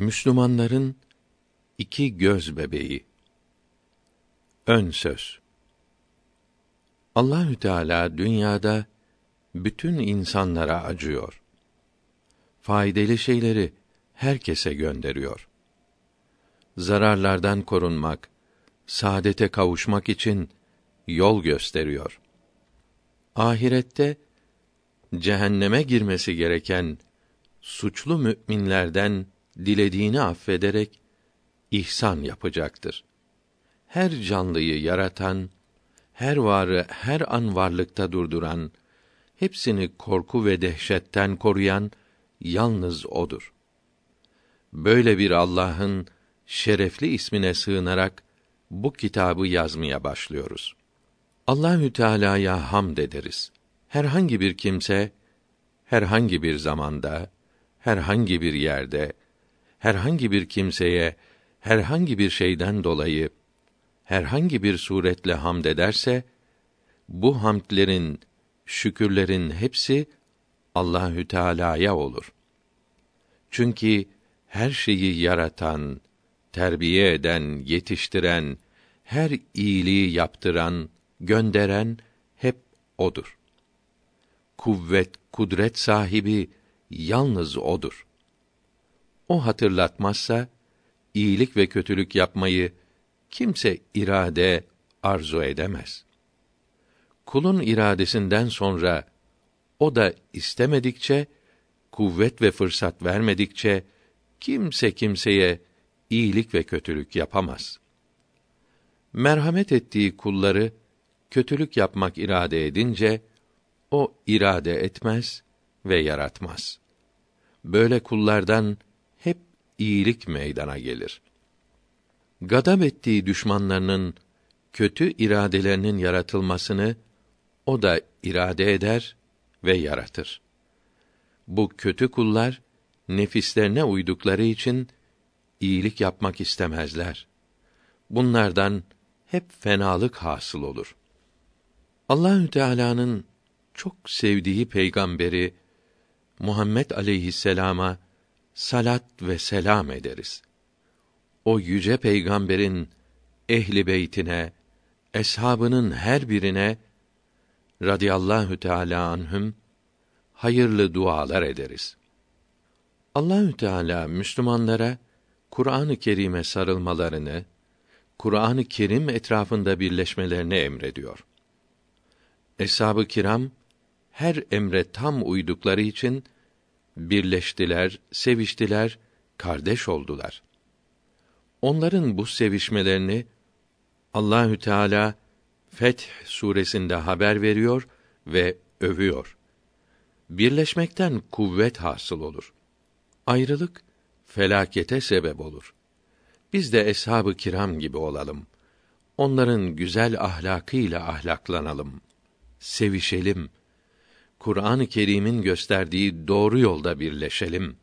Müslümanların iki göz bebeği. Ön söz. Allahü Teala dünyada bütün insanlara acıyor. Faydalı şeyleri herkese gönderiyor. Zararlardan korunmak, saadete kavuşmak için yol gösteriyor. Ahirette cehenneme girmesi gereken suçlu müminlerden dilediğini affederek ihsan yapacaktır. Her canlıyı yaratan, her varı her an varlıkta durduran, hepsini korku ve dehşetten koruyan yalnız odur. Böyle bir Allah'ın şerefli ismine sığınarak bu kitabı yazmaya başlıyoruz. Allahü Teala'ya hamd ederiz. Herhangi bir kimse herhangi bir zamanda, herhangi bir yerde, herhangi bir kimseye herhangi bir şeyden dolayı herhangi bir suretle hamd ederse bu hamdlerin, şükürlerin hepsi Allahü Teala'ya olur. Çünkü her şeyi yaratan, terbiye eden, yetiştiren, her iyiliği yaptıran, gönderen hep odur. Kuvvet, kudret sahibi yalnız odur. O hatırlatmazsa iyilik ve kötülük yapmayı kimse irade arzu edemez. Kulun iradesinden sonra o da istemedikçe kuvvet ve fırsat vermedikçe kimse kimseye iyilik ve kötülük yapamaz. Merhamet ettiği kulları kötülük yapmak irade edince o irade etmez ve yaratmaz. Böyle kullardan iyilik meydana gelir. Gadab ettiği düşmanlarının kötü iradelerinin yaratılmasını o da irade eder ve yaratır. Bu kötü kullar nefislerine uydukları için iyilik yapmak istemezler. Bunlardan hep fenalık hasıl olur. Allahü Teala'nın çok sevdiği peygamberi Muhammed aleyhisselama salat ve selam ederiz. O yüce peygamberin ehli beytine, eshabının her birine radıyallahu teala anhüm hayırlı dualar ederiz. Allahü Teala Müslümanlara Kur'an-ı Kerim'e sarılmalarını, Kur'an-ı Kerim etrafında birleşmelerini emrediyor. Eshab-ı kiram her emre tam uydukları için birleştiler, seviştiler, kardeş oldular. Onların bu sevişmelerini Allahü Teala Feth suresinde haber veriyor ve övüyor. Birleşmekten kuvvet hasıl olur. Ayrılık felakete sebep olur. Biz de eshab-ı kiram gibi olalım. Onların güzel ahlakıyla ahlaklanalım. Sevişelim. Kur'an-ı Kerim'in gösterdiği doğru yolda birleşelim.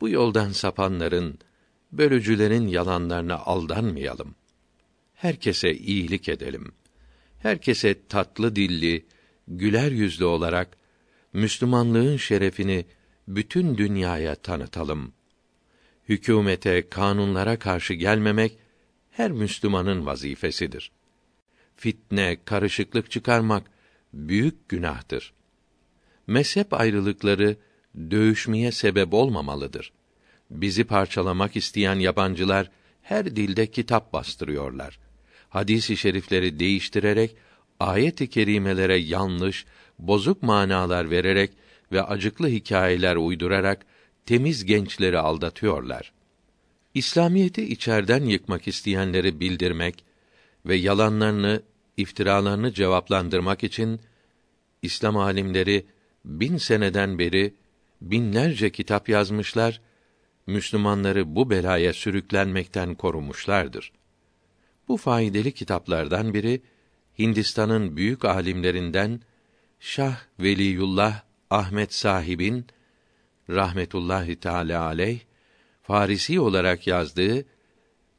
Bu yoldan sapanların, bölücülerin yalanlarına aldanmayalım. Herkese iyilik edelim. Herkese tatlı dilli, güler yüzlü olarak Müslümanlığın şerefini bütün dünyaya tanıtalım. Hükümete, kanunlara karşı gelmemek her Müslümanın vazifesidir. Fitne, karışıklık çıkarmak büyük günahtır. Mezhep ayrılıkları dövüşmeye sebep olmamalıdır. Bizi parçalamak isteyen yabancılar her dilde kitap bastırıyorlar. Hadis-i şerifleri değiştirerek ayet-i kerimelere yanlış, bozuk manalar vererek ve acıklı hikayeler uydurarak temiz gençleri aldatıyorlar. İslamiyeti içerden yıkmak isteyenleri bildirmek ve yalanlarını, iftiralarını cevaplandırmak için İslam alimleri bin seneden beri binlerce kitap yazmışlar, Müslümanları bu belaya sürüklenmekten korumuşlardır. Bu faydalı kitaplardan biri Hindistan'ın büyük alimlerinden Şah Veliyullah Ahmet Sahib'in rahmetullahi teala aleyh Farisi olarak yazdığı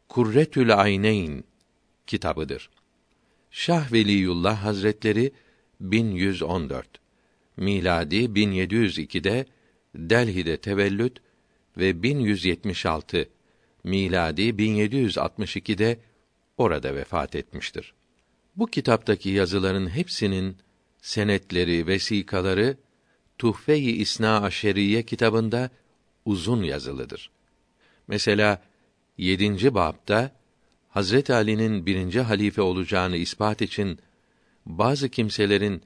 Kurretül Ayneyn kitabıdır. Şah Veliyullah Hazretleri 1114 miladi 1702'de Delhi'de tevellüt ve 1176 miladi 1762'de orada vefat etmiştir. Bu kitaptaki yazıların hepsinin senetleri, vesikaları Tuhfe-i İsna Aşeriye kitabında uzun yazılıdır. Mesela 7. babda Hazret Ali'nin birinci halife olacağını ispat için bazı kimselerin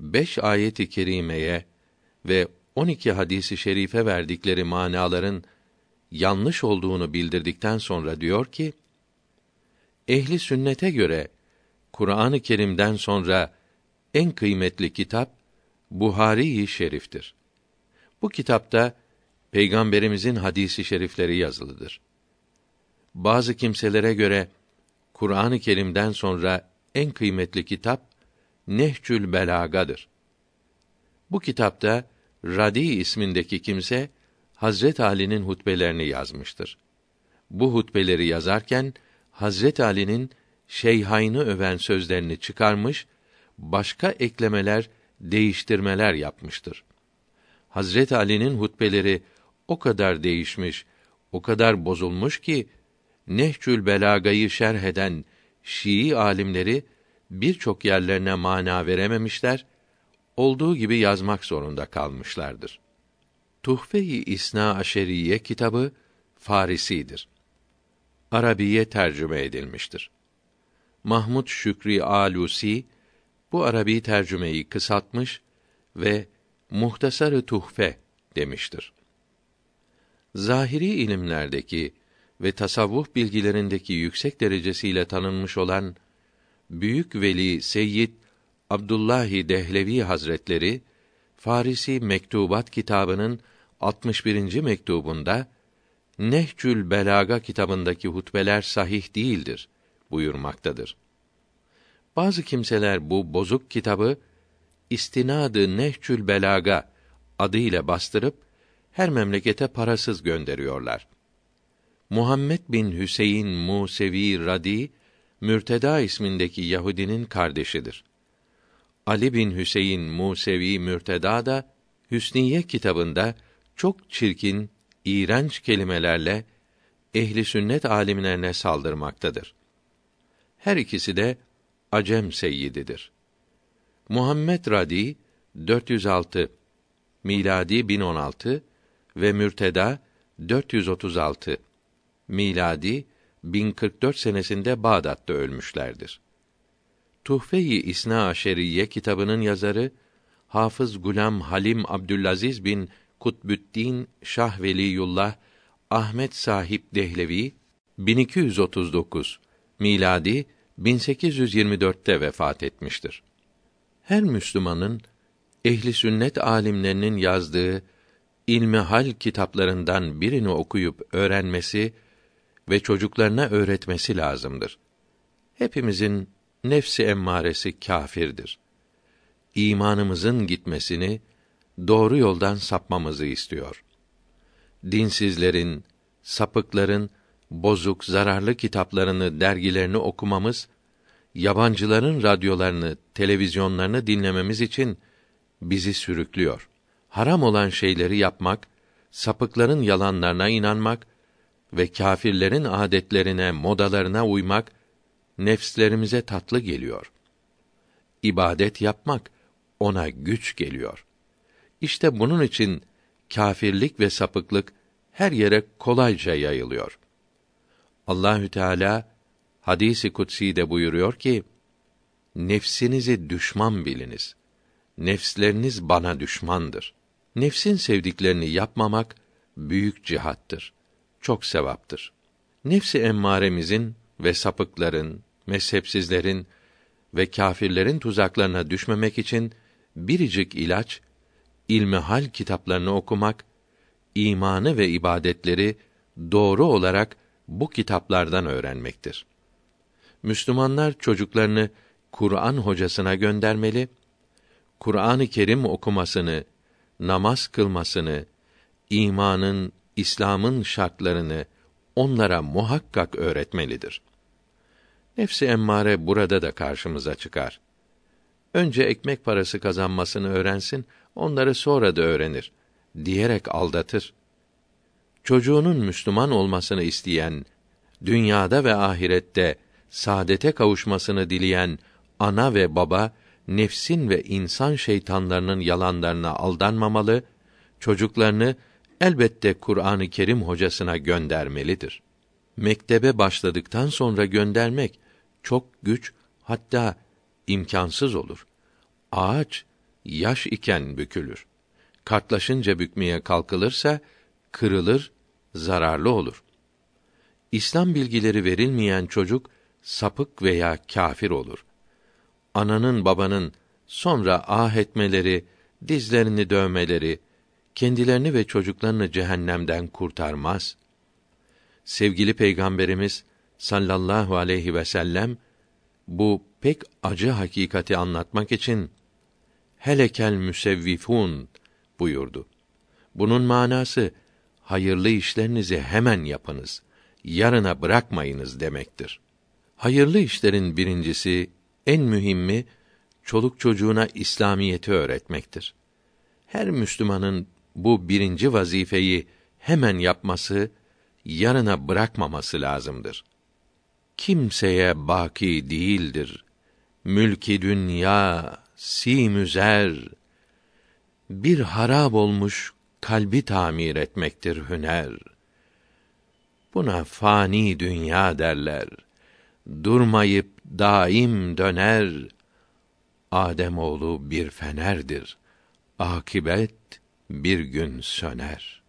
beş ayet-i kerimeye ve 12 hadisi şerife verdikleri manaların yanlış olduğunu bildirdikten sonra diyor ki: Ehli sünnete göre Kur'an-ı Kerim'den sonra en kıymetli kitap Buhari-i Şerif'tir. Bu kitapta Peygamberimizin hadisi şerifleri yazılıdır. Bazı kimselere göre Kur'an-ı Kerim'den sonra en kıymetli kitap Nehcül Belaga'dır. Bu kitapta Radi ismindeki kimse Hazret Ali'nin hutbelerini yazmıştır. Bu hutbeleri yazarken Hazret Ali'nin Şeyhayn'ı öven sözlerini çıkarmış, başka eklemeler, değiştirmeler yapmıştır. Hazret Ali'nin hutbeleri o kadar değişmiş, o kadar bozulmuş ki Nehcül Belaga'yı şerh eden Şii alimleri birçok yerlerine mana verememişler, olduğu gibi yazmak zorunda kalmışlardır. Tuhfe-i İsna Aşeriye kitabı Farisidir. Arabiye tercüme edilmiştir. Mahmud Şükri Alusi bu Arabi tercümeyi kısaltmış ve Muhtasarı Tuhfe demiştir. Zahiri ilimlerdeki ve tasavvuf bilgilerindeki yüksek derecesiyle tanınmış olan Büyük Veli Seyyid Abdullahi Dehlevi Hazretleri Farisi Mektubat kitabının 61. mektubunda Nehcül Belaga kitabındaki hutbeler sahih değildir buyurmaktadır. Bazı kimseler bu bozuk kitabı İstinadı Nehcül Belaga adıyla bastırıp her memlekete parasız gönderiyorlar. Muhammed bin Hüseyin Musevi Radi Mürteda ismindeki Yahudinin kardeşidir. Ali bin Hüseyin Musevi Mürteda da Hüsniye kitabında çok çirkin, iğrenç kelimelerle ehli sünnet alimlerine saldırmaktadır. Her ikisi de Acem seyyididir. Muhammed Radi 406 miladi 1016 ve Mürteda 436 miladi 1044 senesinde Bağdat'ta ölmüşlerdir. Tuhfe-i İsna Aşeriye kitabının yazarı Hafız Gulam Halim Abdülaziz bin Kutbüddin Şah Veliyullah Ahmet Sahip Dehlevi 1239 miladi 1824'te vefat etmiştir. Her Müslümanın ehli sünnet alimlerinin yazdığı ilmi hal kitaplarından birini okuyup öğrenmesi ve çocuklarına öğretmesi lazımdır. Hepimizin nefsi emmaresi kâfirdir. İmanımızın gitmesini, doğru yoldan sapmamızı istiyor. Dinsizlerin, sapıkların bozuk, zararlı kitaplarını, dergilerini okumamız, yabancıların radyolarını, televizyonlarını dinlememiz için bizi sürüklüyor. Haram olan şeyleri yapmak, sapıkların yalanlarına inanmak ve kâfirlerin adetlerine, modalarına uymak nefslerimize tatlı geliyor. İbadet yapmak ona güç geliyor. İşte bunun için kâfirlik ve sapıklık her yere kolayca yayılıyor. Allahü Teala hadisi kutsi de buyuruyor ki: Nefsinizi düşman biliniz. Nefsleriniz bana düşmandır. Nefsin sevdiklerini yapmamak büyük cihattır. Çok sevaptır. Nefsi emmaremizin ve sapıkların, mezhepsizlerin ve kâfirlerin tuzaklarına düşmemek için biricik ilaç ilmihal kitaplarını okumak, imanı ve ibadetleri doğru olarak bu kitaplardan öğrenmektir. Müslümanlar çocuklarını Kur'an hocasına göndermeli, Kur'an-ı Kerim okumasını, namaz kılmasını, imanın, İslam'ın şartlarını onlara muhakkak öğretmelidir. Nefsi emmare burada da karşımıza çıkar. Önce ekmek parası kazanmasını öğrensin, onları sonra da öğrenir diyerek aldatır. çocuğunun Müslüman olmasını isteyen, dünyada ve ahirette saadete kavuşmasını dileyen ana ve baba nefsin ve insan şeytanlarının yalanlarına aldanmamalı, çocuklarını elbette Kur'an-ı Kerim hocasına göndermelidir. Mektebe başladıktan sonra göndermek çok güç hatta imkansız olur. Ağaç yaş iken bükülür. Kartlaşınca bükmeye kalkılırsa kırılır, zararlı olur. İslam bilgileri verilmeyen çocuk sapık veya kâfir olur. Ananın babanın sonra ah etmeleri, dizlerini dövmeleri, kendilerini ve çocuklarını cehennemden kurtarmaz. Sevgili Peygamberimiz sallallahu aleyhi ve sellem bu pek acı hakikati anlatmak için helekel müsevvifun buyurdu. Bunun manası hayırlı işlerinizi hemen yapınız, yarına bırakmayınız demektir. Hayırlı işlerin birincisi, en mühimmi çoluk çocuğuna İslamiyeti öğretmektir. Her Müslümanın bu birinci vazifeyi hemen yapması, yarına bırakmaması lazımdır. Kimseye baki değildir. Mülki dünya simüzer. Bir harab olmuş kalbi tamir etmektir hüner. Buna fani dünya derler. Durmayıp daim döner. Adem oğlu bir fenerdir. Akibet bir gün söner.''